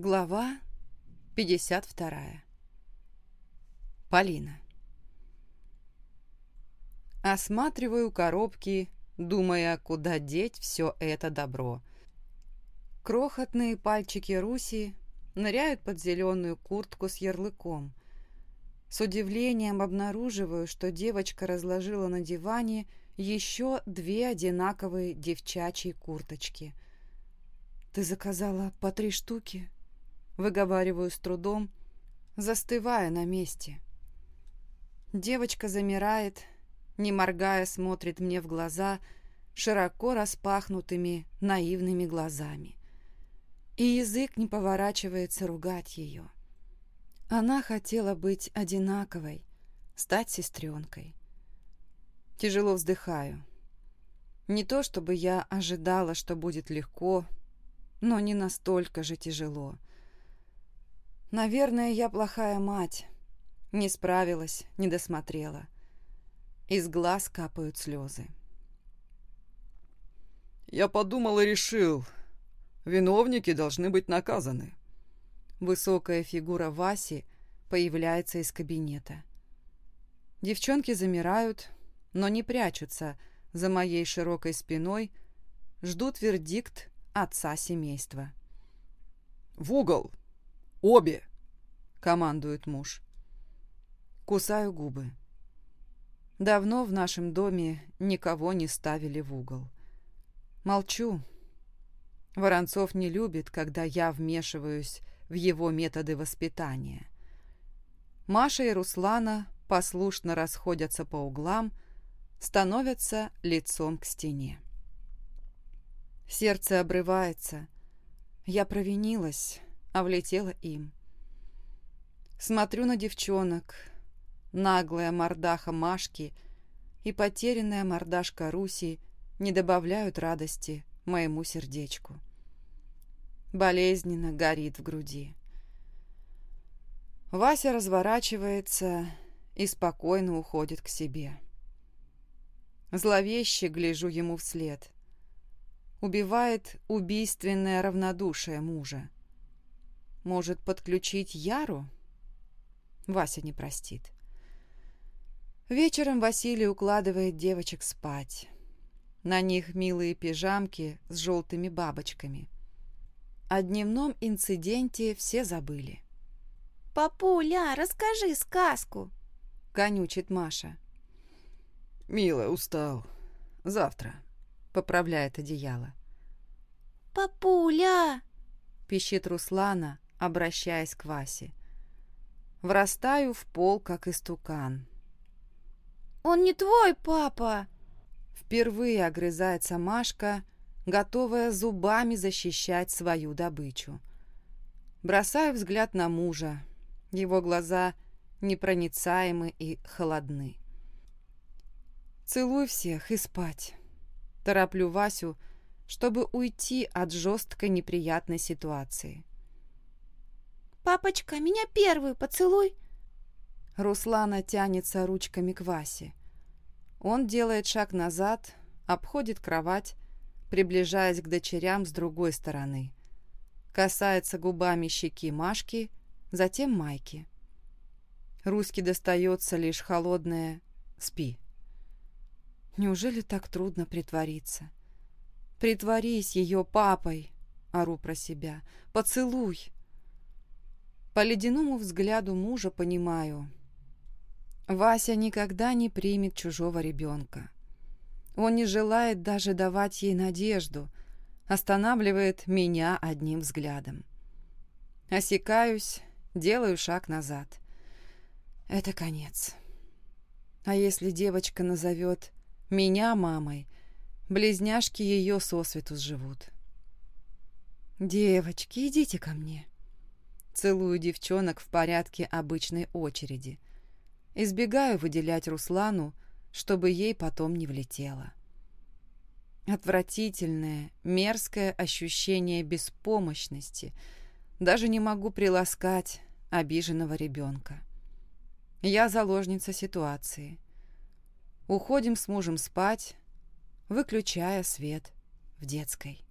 Глава 52. Полина. Осматриваю коробки, думая, куда деть все это добро. Крохотные пальчики Руси ныряют под зеленую куртку с ярлыком. С удивлением обнаруживаю, что девочка разложила на диване еще две одинаковые девчачьи курточки. «Ты заказала по три штуки?» Выговариваю с трудом, застывая на месте. Девочка замирает, не моргая, смотрит мне в глаза широко распахнутыми наивными глазами. И язык не поворачивается ругать ее. Она хотела быть одинаковой, стать сестренкой. Тяжело вздыхаю. Не то чтобы я ожидала, что будет легко, но не настолько же тяжело. Наверное, я плохая мать. Не справилась, не досмотрела. Из глаз капают слезы. Я подумал и решил. Виновники должны быть наказаны. Высокая фигура Васи появляется из кабинета. Девчонки замирают, но не прячутся за моей широкой спиной, ждут вердикт отца семейства. «В угол!» Обе!» — командует муж. Кусаю губы. Давно в нашем доме никого не ставили в угол. Молчу. Воронцов не любит, когда я вмешиваюсь в его методы воспитания. Маша и Руслана послушно расходятся по углам, становятся лицом к стене. Сердце обрывается. Я провинилась, а влетела им. Смотрю на девчонок, наглая мордаха Машки и потерянная мордашка Руси не добавляют радости моему сердечку. Болезненно горит в груди. Вася разворачивается и спокойно уходит к себе. Зловеще гляжу ему вслед. Убивает убийственное равнодушие мужа. Может, подключить Яру? Вася не простит. Вечером Василий укладывает девочек спать. На них милые пижамки с желтыми бабочками. О дневном инциденте все забыли. «Папуля, расскажи сказку!» — конючит Маша. «Милая, устал. Завтра», — поправляет одеяло. «Папуля!» — пищит Руслана, обращаясь к Васе. Врастаю в пол, как истукан. «Он не твой папа!» Впервые огрызается Машка, готовая зубами защищать свою добычу. Бросаю взгляд на мужа. Его глаза непроницаемы и холодны. Целуй всех и спать. Тороплю Васю, чтобы уйти от жесткой неприятной ситуации. «Папочка, меня первую поцелуй!» Руслана тянется ручками к Васе. Он делает шаг назад, обходит кровать, приближаясь к дочерям с другой стороны. Касается губами щеки Машки, затем Майки. Руське достается лишь холодное «спи». Неужели так трудно притвориться? Притворись ее папой, ору про себя. Поцелуй. По ледяному взгляду мужа понимаю. Вася никогда не примет чужого ребенка. Он не желает даже давать ей надежду, останавливает меня одним взглядом. Осекаюсь, делаю шаг назад. Это конец. А если девочка назовет меня мамой, близняшки ее сосвету сживут. «Девочки, идите ко мне», Целую девчонок в порядке обычной очереди. Избегаю выделять Руслану, чтобы ей потом не влетело. Отвратительное, мерзкое ощущение беспомощности. Даже не могу приласкать обиженного ребенка. Я заложница ситуации. Уходим с мужем спать, выключая свет в детской.